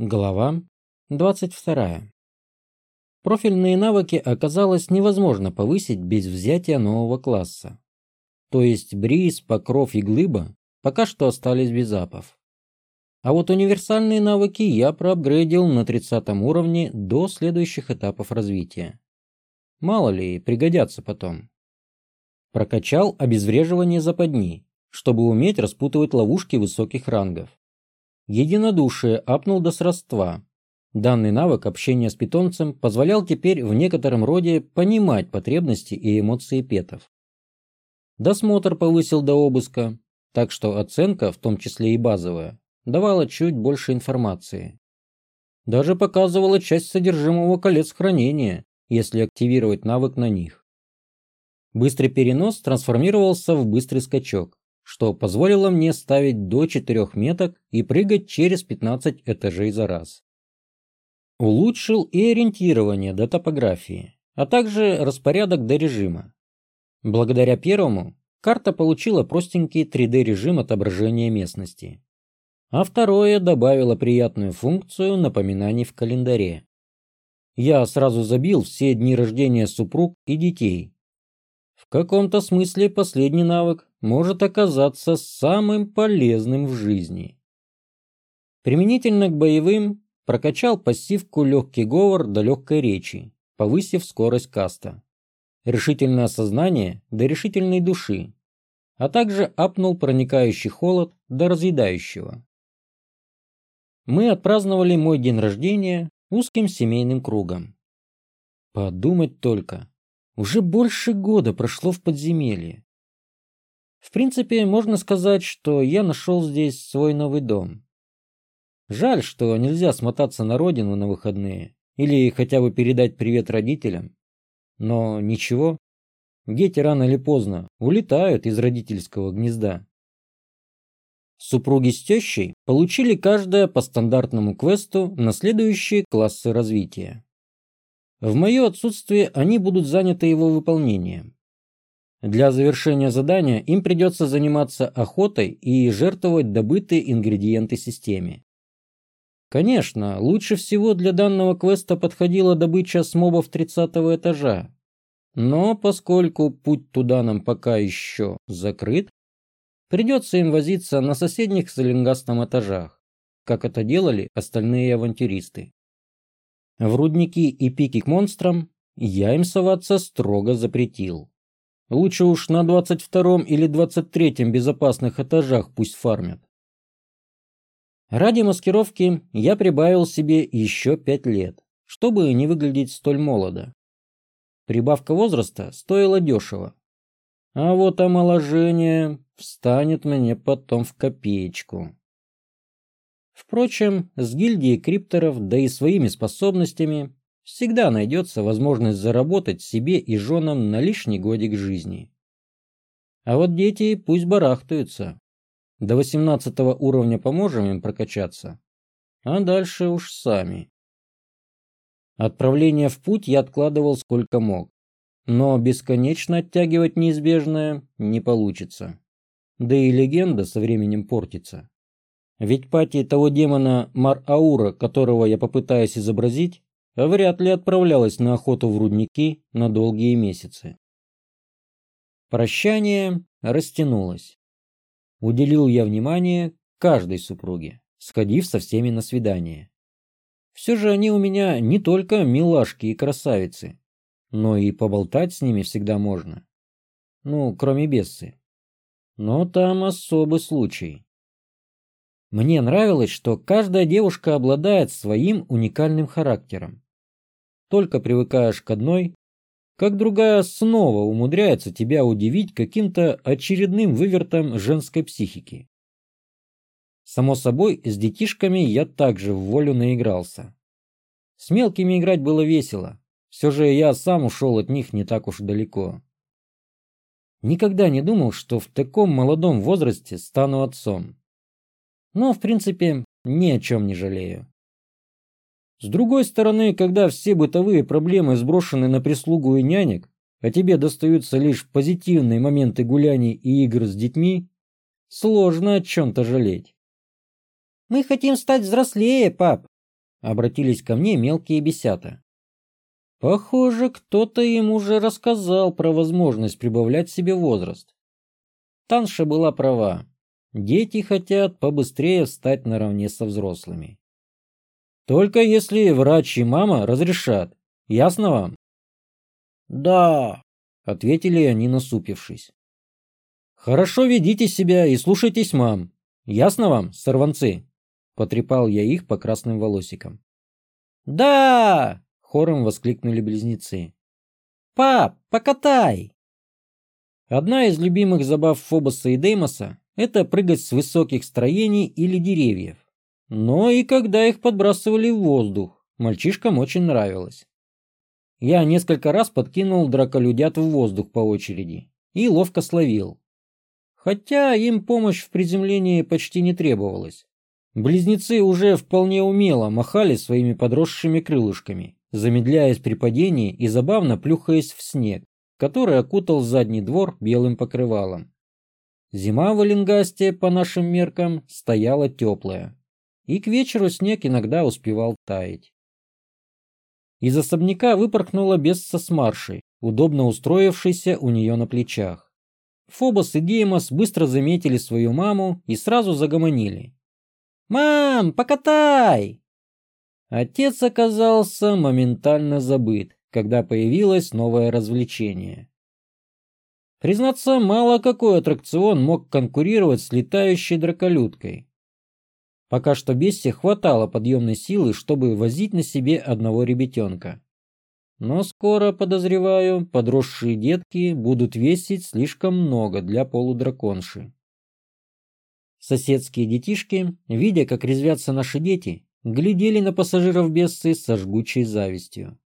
Глава 22. Профильные навыки оказалось невозможно повысить без взятия нового класса. То есть бриз, покров и глыба пока что остались без апов. А вот универсальные навыки я проапгрейдил на 30 уровне до следующих этапов развития. Мало ли, пригодятся потом. Прокачал обезвреживание западни, чтобы уметь распутывать ловушки высоких рангов. Единодушие апнул до сродства. Данный навык общения с питомцем позволял теперь в некотором роде понимать потребности и эмоции петов. Досмотр повысил до обыска, так что оценка, в том числе и базовая, давала чуть больше информации. Даже показывала часть содержимого колец хранения, если активировать навык на них. Быстрый перенос трансформировался в быстрый скачок что позволило мне ставить до 4 меток и прыгать через 15 этажей за раз. Улучшил и ориентирование до топографии, а также распорядок до режима. Благодаря первому карта получила простенький 3D-режим отображения местности, а второе добавило приятную функцию напоминаний в календаре. Я сразу забил все дни рождения супруг и детей. В каком-то смысле последний навык может оказаться самым полезным в жизни. Применительно к боевым прокачал пассивку легкий говор до легкой речи, повысив скорость каста. Решительное сознание до решительной души, а также апнул проникающий холод до разъедающего. Мы отпраздновали мой день рождения узким семейным кругом. Подумать только, уже больше года прошло в подземелье. В принципе, можно сказать, что я нашел здесь свой новый дом. Жаль, что нельзя смотаться на родину на выходные или хотя бы передать привет родителям. Но ничего, дети рано или поздно улетают из родительского гнезда. Супруги с тещей получили каждая по стандартному квесту на следующие классы развития. В мое отсутствие они будут заняты его выполнением. Для завершения задания им придется заниматься охотой и жертвовать добытые ингредиенты системе. Конечно, лучше всего для данного квеста подходила добыча с мобов 30 этажа. Но поскольку путь туда нам пока еще закрыт, придется им возиться на соседних с Эленгастом этажах, как это делали остальные авантюристы. В рудники и пики к монстрам я им соваться строго запретил. Лучше уж на 22 или 23 безопасных этажах пусть фармят. Ради маскировки я прибавил себе еще 5 лет, чтобы не выглядеть столь молодо. Прибавка возраста стоила дешево. А вот омоложение встанет мне потом в копеечку. Впрочем, с гильдией крипторов, да и своими способностями, всегда найдется возможность заработать себе и женам на лишний годик жизни. А вот дети пусть барахтаются. До 18 уровня поможем им прокачаться, а дальше уж сами. Отправление в путь я откладывал сколько мог, но бесконечно оттягивать неизбежное не получится. Да и легенда со временем портится. Ведь пати того демона Мар-Аура, которого я попытаюсь изобразить, вряд ли отправлялась на охоту в рудники на долгие месяцы. Прощание растянулось. Уделил я внимание каждой супруге, сходив со всеми на свидание. Все же они у меня не только милашки и красавицы, но и поболтать с ними всегда можно. Ну, кроме Бессы. Но там особый случай. Мне нравилось, что каждая девушка обладает своим уникальным характером. Только привыкаешь к одной, как другая снова умудряется тебя удивить каким-то очередным вывертом женской психики. Само собой, с детишками я также в волю наигрался. С мелкими играть было весело. Все же я сам ушел от них не так уж далеко. Никогда не думал, что в таком молодом возрасте стану отцом. Но, в принципе, ни о чем не жалею. С другой стороны, когда все бытовые проблемы сброшены на прислугу и нянек, а тебе достаются лишь позитивные моменты гуляний и игр с детьми, сложно о чем-то жалеть. «Мы хотим стать взрослее, пап», обратились ко мне мелкие бесята. Похоже, кто-то им уже рассказал про возможность прибавлять себе возраст. Танша была права. Дети хотят побыстрее встать наравне со взрослыми. Только если врач и мама разрешат. Ясно вам? Да, ответили они, насупившись. Хорошо ведите себя и слушайтесь мам. Ясно вам, сорванцы? Потрепал я их по красным волосикам. Да! Хором воскликнули близнецы. Пап, покатай! Одна из любимых забав Фобоса и Деймоса – это прыгать с высоких строений или деревьев. Но и когда их подбрасывали в воздух, мальчишкам очень нравилось. Я несколько раз подкинул драколюдят в воздух по очереди и ловко словил. Хотя им помощь в приземлении почти не требовалась. Близнецы уже вполне умело махали своими подросшими крылышками, замедляясь при падении и забавно плюхаясь в снег, который окутал задний двор белым покрывалом. Зима в Эленгасте, по нашим меркам, стояла теплая, и к вечеру снег иногда успевал таять. Из особняка выпорхнула Бесса с Маршей, удобно устроившейся у нее на плечах. Фобос и Деймос быстро заметили свою маму и сразу загомонили. «Мам, покатай!» Отец оказался моментально забыт, когда появилось новое развлечение. Признаться, мало какой аттракцион мог конкурировать с летающей драколюткой. Пока что Бессе хватало подъемной силы, чтобы возить на себе одного ребятенка. Но скоро, подозреваю, подросшие детки будут весить слишком много для полудраконши. Соседские детишки, видя, как резвятся наши дети, глядели на пассажиров Бессы со жгучей завистью.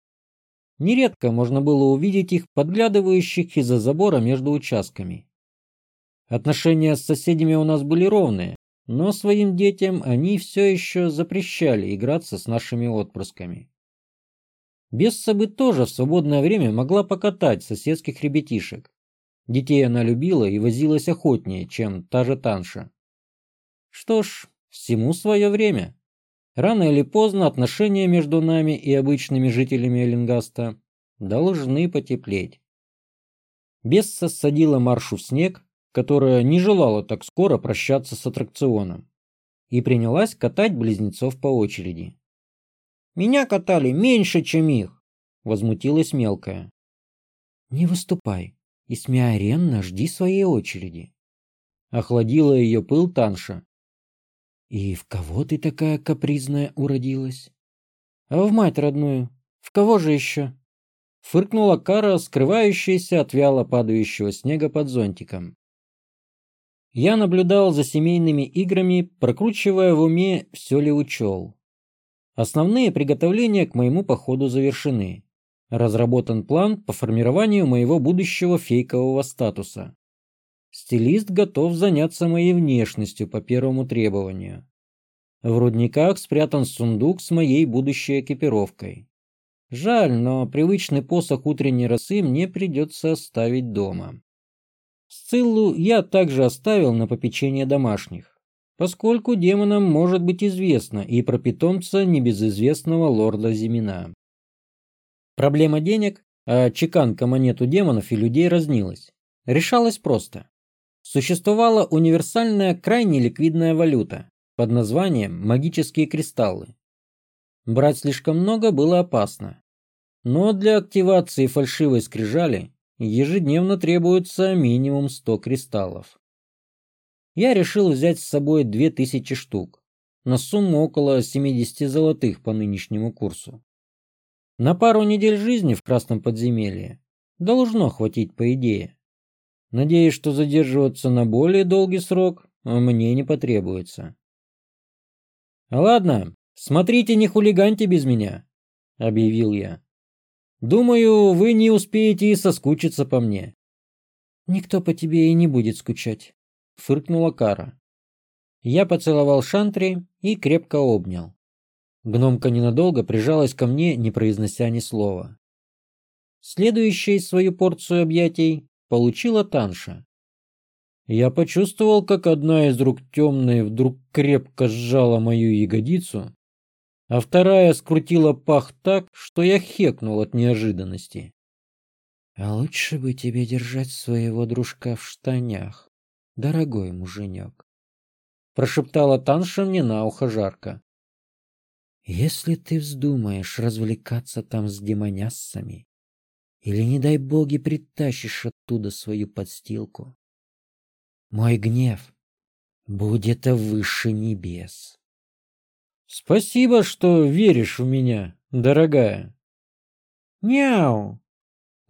Нередко можно было увидеть их подглядывающих из-за забора между участками. Отношения с соседями у нас были ровные, но своим детям они все еще запрещали играться с нашими отпрысками. Бесса бы тоже в свободное время могла покатать соседских ребятишек. Детей она любила и возилась охотнее, чем та же Танша. Что ж, всему свое время. Рано или поздно отношения между нами и обычными жителями Эллингаста должны потеплеть. Бесса садила Маршу в снег, которая не желала так скоро прощаться с аттракционом, и принялась катать близнецов по очереди. «Меня катали меньше, чем их!» — возмутилась мелкая. «Не выступай и смиренно жди своей очереди!» Охладила ее пыл Танша «И в кого ты такая капризная уродилась?» «А в мать родную. В кого же еще?» Фыркнула Кара, скрывающаяся от вяло падающего снега под зонтиком. Я наблюдал за семейными играми, прокручивая в уме, все ли учел. Основные приготовления к моему походу завершены. Разработан план по формированию моего будущего фейкового статуса. Стилист готов заняться моей внешностью по первому требованию. В рудниках спрятан сундук с моей будущей экипировкой. Жаль, но привычный посох утренней росы мне придется оставить дома. Сциллу я также оставил на попечение домашних, поскольку демонам может быть известно и про питомца небезызвестного лорда Зимина. Проблема денег, а чеканка монет у демонов и людей разнилась, решалась просто существовала универсальная крайне ликвидная валюта под названием магические кристаллы. Брать слишком много было опасно. Но для активации фальшивой скрижали ежедневно требуется минимум 100 кристаллов. Я решил взять с собой 2000 штук, на сумму около 70 золотых по нынешнему курсу. На пару недель жизни в Красном подземелье должно хватить по идее. Надеюсь, что задерживаться на более долгий срок мне не потребуется. «Ладно, смотрите, не хулиганьте без меня», — объявил я. «Думаю, вы не успеете и соскучиться по мне». «Никто по тебе и не будет скучать», — фыркнула Кара. Я поцеловал Шантри и крепко обнял. Гномка ненадолго прижалась ко мне, не произнося ни слова. Следующей свою порцию объятий получила Танша. Я почувствовал, как одна из рук темной вдруг крепко сжала мою ягодицу, а вторая скрутила пах так, что я хекнул от неожиданности. А лучше бы тебе держать своего дружка в штанях, дорогой муженек, прошептала Танша мне на ухо жарко. Если ты вздумаешь развлекаться там с демоняссами, или, не дай боги, притащишь оттуда свою подстилку, мой гнев будет выше небес. Спасибо, что веришь в меня, дорогая. Няу!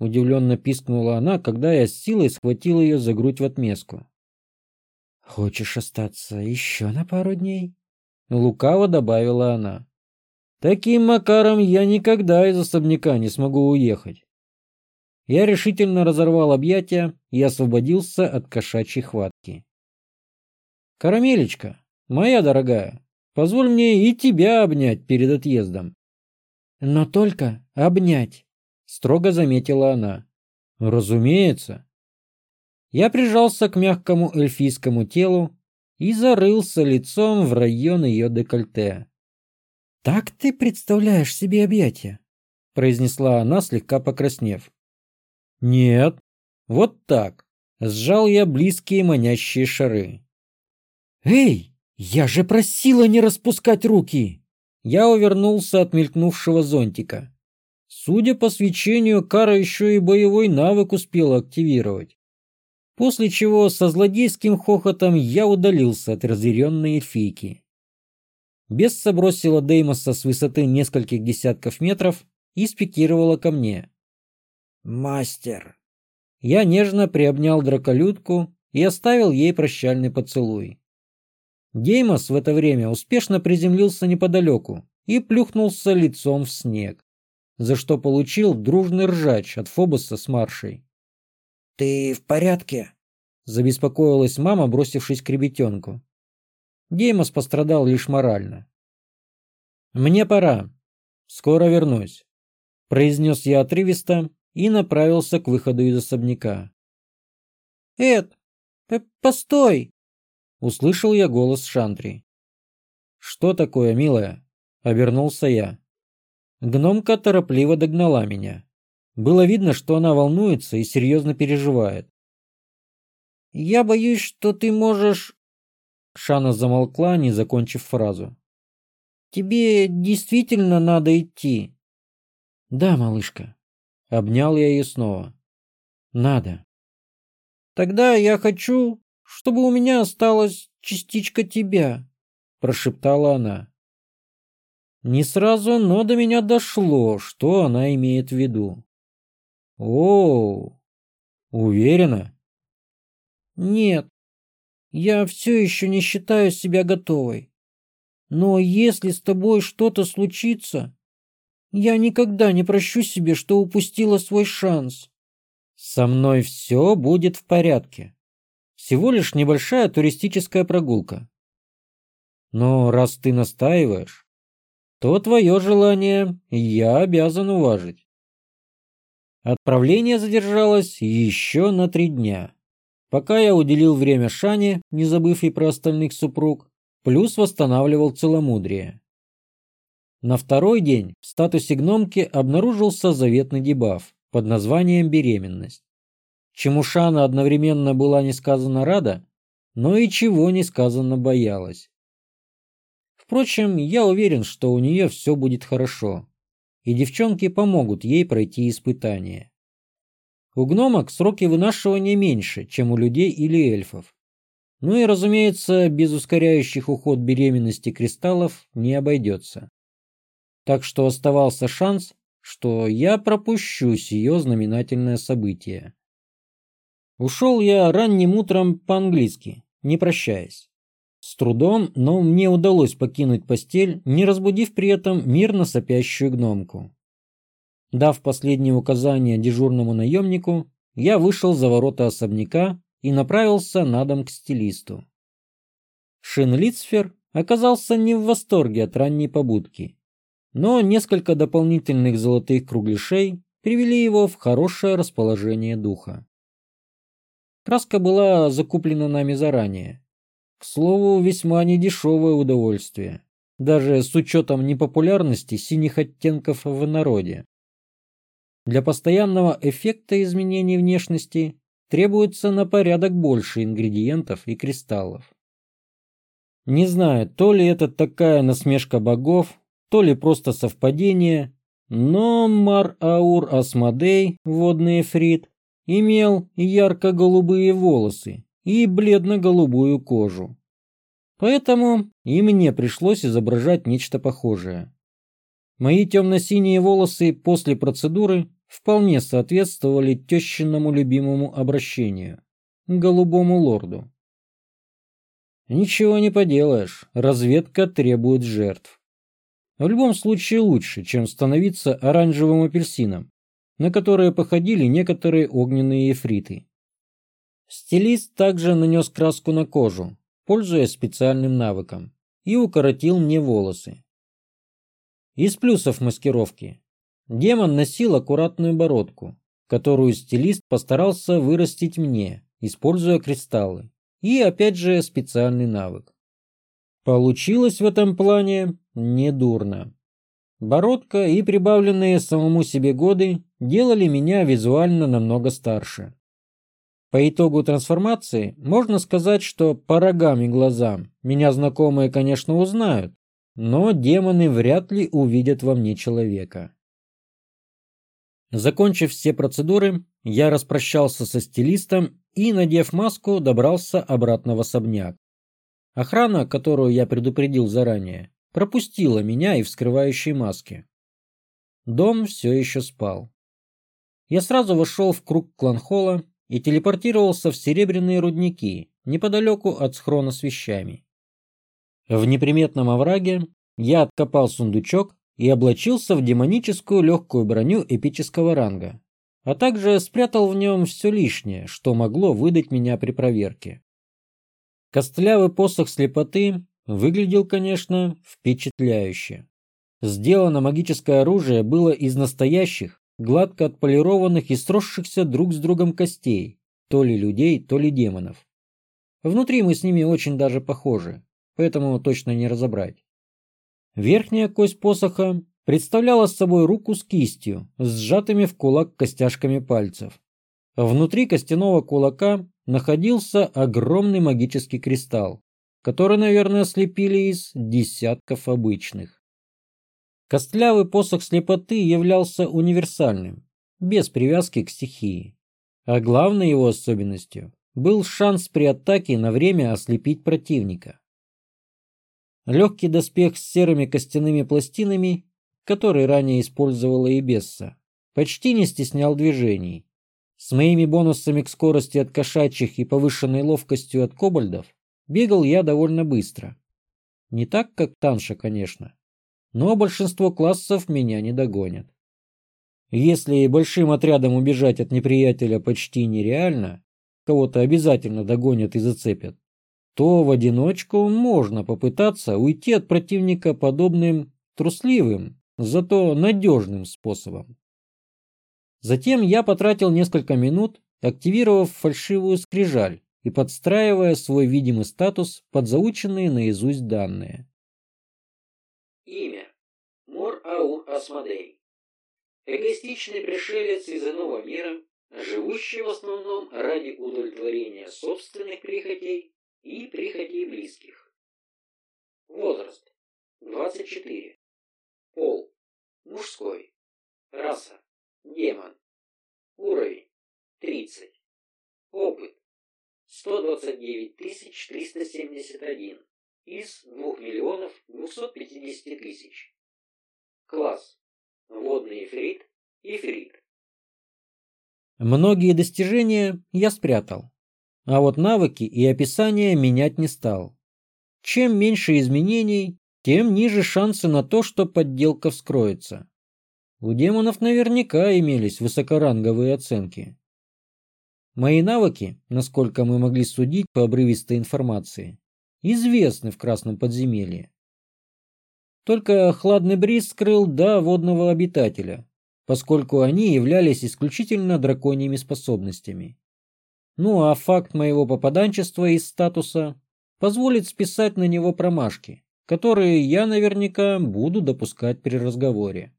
Удивленно пискнула она, когда я с силой схватил ее за грудь в отместку. «Хочешь остаться еще на пару дней?» Лукаво добавила она. «Таким макаром я никогда из особняка не смогу уехать». Я решительно разорвал объятия и освободился от кошачьей хватки. «Карамелечка, моя дорогая, позволь мне и тебя обнять перед отъездом». «Но только обнять», строго заметила она. Разумеется. Я прижался к мягкому эльфийскому телу и зарылся лицом в район ее декольте. Так ты представляешь себе объятия? произнесла она, слегка покраснев. Нет, вот так. Сжал я близкие манящие шары. Эй, я же просила не распускать руки. Я увернулся от мелькнувшего зонтика. Судя по свечению, Кара еще и боевой навык успела активировать. После чего со злодейским хохотом я удалился от разъяренной эльфийки. Бесса бросила Деймоса с высоты нескольких десятков метров и спикировала ко мне. «Мастер!» Я нежно приобнял драколюдку и оставил ей прощальный поцелуй. Деймос в это время успешно приземлился неподалеку и плюхнулся лицом в снег за что получил дружный ржач от Фобоса с Маршей. «Ты в порядке?» – забеспокоилась мама, бросившись к ребятенку. Деймос пострадал лишь морально. «Мне пора. Скоро вернусь», – произнес я отрывисто и направился к выходу из особняка. «Эд, постой!» – услышал я голос Шантри. «Что такое, милая?» – обернулся я. Гномка торопливо догнала меня. Было видно, что она волнуется и серьезно переживает. «Я боюсь, что ты можешь...» Шана замолкла, не закончив фразу. «Тебе действительно надо идти?» «Да, малышка». Обнял я ее снова. «Надо». «Тогда я хочу, чтобы у меня осталась частичка тебя», прошептала она. Не сразу, но до меня дошло, что она имеет в виду. О, уверена? Нет, я все еще не считаю себя готовой. Но если с тобой что-то случится, я никогда не прощу себе, что упустила свой шанс. Со мной все будет в порядке. Всего лишь небольшая туристическая прогулка. Но раз ты настаиваешь, то твое желание я обязан уважить. Отправление задержалось еще на три дня. Пока я уделил время Шане, не забыв и про остальных супруг, плюс восстанавливал целомудрие. На второй день в статусе гномки обнаружился заветный дебаф под названием «беременность», чему Шана одновременно была несказанно рада, но и чего несказанно боялась. Впрочем, я уверен, что у нее все будет хорошо, и девчонки помогут ей пройти испытание. У гномок сроки вынашивания меньше, чем у людей или эльфов. Ну и, разумеется, без ускоряющих уход беременности кристаллов не обойдется. Так что оставался шанс, что я пропущу сие знаменательное событие. Ушел я ранним утром по-английски, не прощаясь. С трудом, но мне удалось покинуть постель, не разбудив при этом мирно сопящую гномку. Дав последние указания дежурному наемнику, я вышел за ворота особняка и направился на дом к стилисту. Шинлицфер оказался не в восторге от ранней побудки, но несколько дополнительных золотых кругляшей привели его в хорошее расположение духа. Краска была закуплена нами заранее, к слову, весьма недешевое удовольствие. даже с учетом непопулярности синих оттенков в народе. Для постоянного эффекта изменений внешности требуется на порядок больше ингредиентов и кристаллов. Не знаю, то ли это такая насмешка богов, то ли просто совпадение, но Мар-Аур Асмодей, водный эфрит, имел ярко-голубые волосы и бледно-голубую кожу. Поэтому и мне пришлось изображать нечто похожее. Мои темно-синие волосы после процедуры вполне соответствовали тещиному любимому обращению – голубому лорду. Ничего не поделаешь, разведка требует жертв. В любом случае лучше, чем становиться оранжевым апельсином, на которые походили некоторые огненные эфриты. Стилист также нанес краску на кожу, пользуясь специальным навыком, и укоротил мне волосы. Из плюсов маскировки. Демон носил аккуратную бородку, которую стилист постарался вырастить мне, используя кристаллы, и опять же специальный навык. Получилось в этом плане недурно. Бородка и прибавленные самому себе годы делали меня визуально намного старше. По итогу трансформации можно сказать, что по рогам и глазам меня знакомые, конечно, узнают, но демоны вряд ли увидят во мне человека. Закончив все процедуры, я распрощался со стилистом и, надев маску, добрался обратно в особняк. Охрана, которую я предупредил заранее, пропустила меня и в скрывающей маске. Дом все еще спал. Я сразу вошел в круг кланхола и телепортировался в серебряные рудники, неподалеку от схрона с вещами. В неприметном овраге я откопал сундучок и облачился в демоническую легкую броню эпического ранга, а также спрятал в нем все лишнее, что могло выдать меня при проверке. Костлявый посох слепоты выглядел, конечно, впечатляюще. Сделано магическое оружие было из настоящих, гладко отполированных и сросшихся друг с другом костей, то ли людей, то ли демонов. Внутри мы с ними очень даже похожи, поэтому точно не разобрать. Верхняя кость посоха представляла собой руку с кистью, сжатыми в кулак костяшками пальцев. Внутри костяного кулака находился огромный магический кристалл, который, наверное, слепили из десятков обычных. Костлявый посох слепоты являлся универсальным, без привязки к стихии. А главной его особенностью был шанс при атаке на время ослепить противника. Легкий доспех с серыми костяными пластинами, который ранее использовала и Бесса, почти не стеснял движений. С моими бонусами к скорости от кошачьих и повышенной ловкостью от кобальдов бегал я довольно быстро. Не так, как Танша, конечно, но большинство классов меня не догонят. Если большим отрядом убежать от неприятеля почти нереально, кого-то обязательно догонят и зацепят, то в одиночку можно попытаться уйти от противника подобным трусливым, зато надежным способом. Затем я потратил несколько минут, активировав фальшивую скрижаль и подстраивая свой видимый статус под заученные наизусть данные. Имя. Мор-Аур Асмодей. Эгоистичный пришелец из иного мира, живущий в основном ради удовлетворения собственных прихотей и прихотей близких. Возраст. 24. Пол. Мужской. Раса. Демон. Уровень. 30. Опыт. 129 371 из 2 миллионов 250 тысяч. Класс. Водный эфрит, эфрит. Многие достижения я спрятал, а вот навыки и описания менять не стал. Чем меньше изменений, тем ниже шансы на то, что подделка вскроется. У демонов наверняка имелись высокоранговые оценки. Мои навыки, насколько мы могли судить по обрывистой информации, известны в Красном подземелье. Только хладный бриз скрыл до водного обитателя, поскольку они являлись исключительно драконьими способностями. Ну а факт моего попаданчества из статуса позволит списать на него промашки, которые я наверняка буду допускать при разговоре.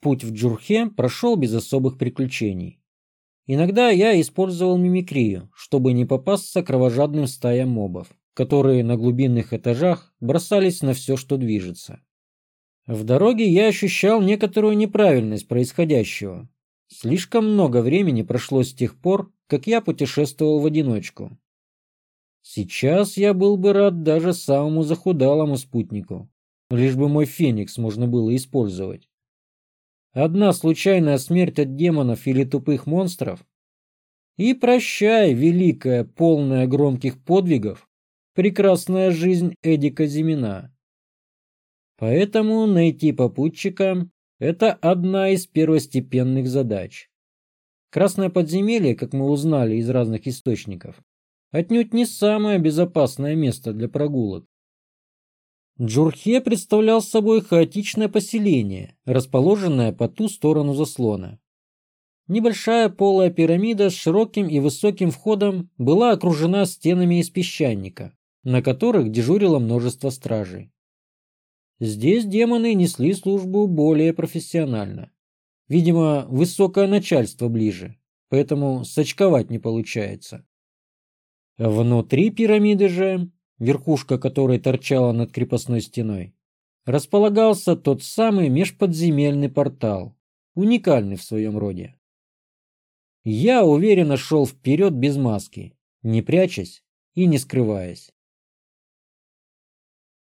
Путь в Джурхе прошел без особых приключений. Иногда я использовал мимикрию, чтобы не попасться кровожадным стаям мобов, которые на глубинных этажах бросались на все, что движется. В дороге я ощущал некоторую неправильность происходящего. Слишком много времени прошло с тех пор, как я путешествовал в одиночку. Сейчас я был бы рад даже самому захудалому спутнику, лишь бы мой феникс можно было использовать. Одна случайная смерть от демонов или тупых монстров и прощай, великая, полная громких подвигов, прекрасная жизнь Эдика Зимина. Поэтому найти попутчика – это одна из первостепенных задач. Красное подземелье, как мы узнали из разных источников, отнюдь не самое безопасное место для прогулок. Джурхе представлял собой хаотичное поселение, расположенное по ту сторону заслона. Небольшая полая пирамида с широким и высоким входом была окружена стенами из песчаника, на которых дежурило множество стражей. Здесь демоны несли службу более профессионально. Видимо, высокое начальство ближе, поэтому сочковать не получается. Внутри пирамиды же, верхушка которой торчала над крепостной стеной, располагался тот самый межподземельный портал, уникальный в своем роде. Я уверенно шел вперед без маски, не прячась и не скрываясь.